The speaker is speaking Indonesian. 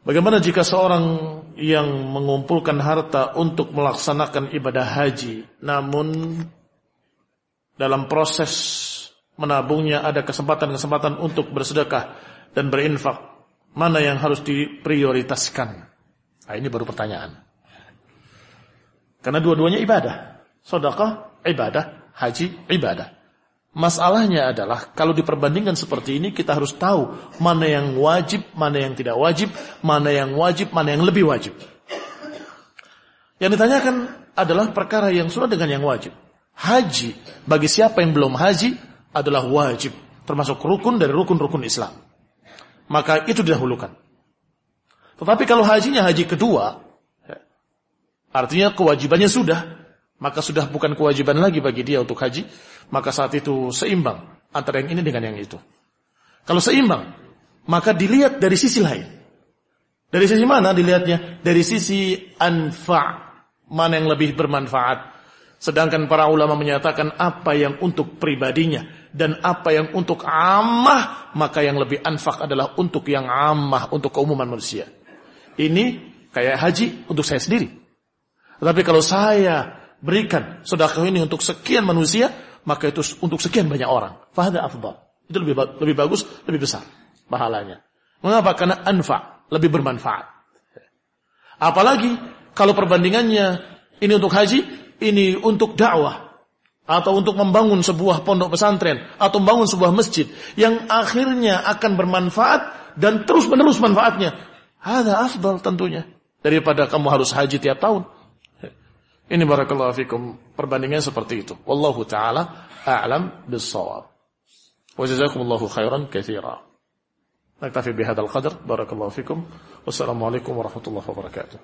Bagaimana jika seorang yang mengumpulkan harta untuk melaksanakan ibadah haji, namun dalam proses menabungnya ada kesempatan-kesempatan untuk bersedekah dan berinfak, mana yang harus diprioritaskan? Nah, ini baru pertanyaan. Karena dua-duanya ibadah. Sedekah ibadah, haji ibadah. Masalahnya adalah kalau diperbandingkan seperti ini kita harus tahu mana yang wajib, mana yang tidak wajib, mana yang wajib, mana yang lebih wajib. Yang ditanyakan adalah perkara yang sudah dengan yang wajib. Haji bagi siapa yang belum haji adalah wajib, termasuk rukun dari rukun-rukun Islam. Maka itu didahulukan. Tetapi kalau hajinya haji kedua, artinya kewajibannya sudah, maka sudah bukan kewajiban lagi bagi dia untuk haji, maka saat itu seimbang antara yang ini dengan yang itu. Kalau seimbang, maka dilihat dari sisi lain. Dari sisi mana dilihatnya? Dari sisi anfa, mana yang lebih bermanfaat. Sedangkan para ulama menyatakan apa yang untuk pribadinya dan apa yang untuk amah, maka yang lebih anfak adalah untuk yang amah, untuk keumuman manusia. Ini kayak haji untuk saya sendiri. Tetapi kalau saya berikan sedekah ini untuk sekian manusia, maka itu untuk sekian banyak orang. Fahada afdal. Itu lebih lebih bagus, lebih besar pahalanya. Mengapa? Karena anfa, lebih bermanfaat. Apalagi kalau perbandingannya ini untuk haji, ini untuk dakwah atau untuk membangun sebuah pondok pesantren atau membangun sebuah masjid yang akhirnya akan bermanfaat dan terus-menerus manfaatnya. Ada afdal tentunya daripada kamu harus haji tiap tahun. Ini barakallahu fikum perbandingannya seperti itu. Wallahu taala a'lam bis-shawab. Wa jazakumullahu khairan katsira. Naktafi bihadzal qadar. Barakallahu fikum. Wassalamualaikum warahmatullahi wabarakatuh.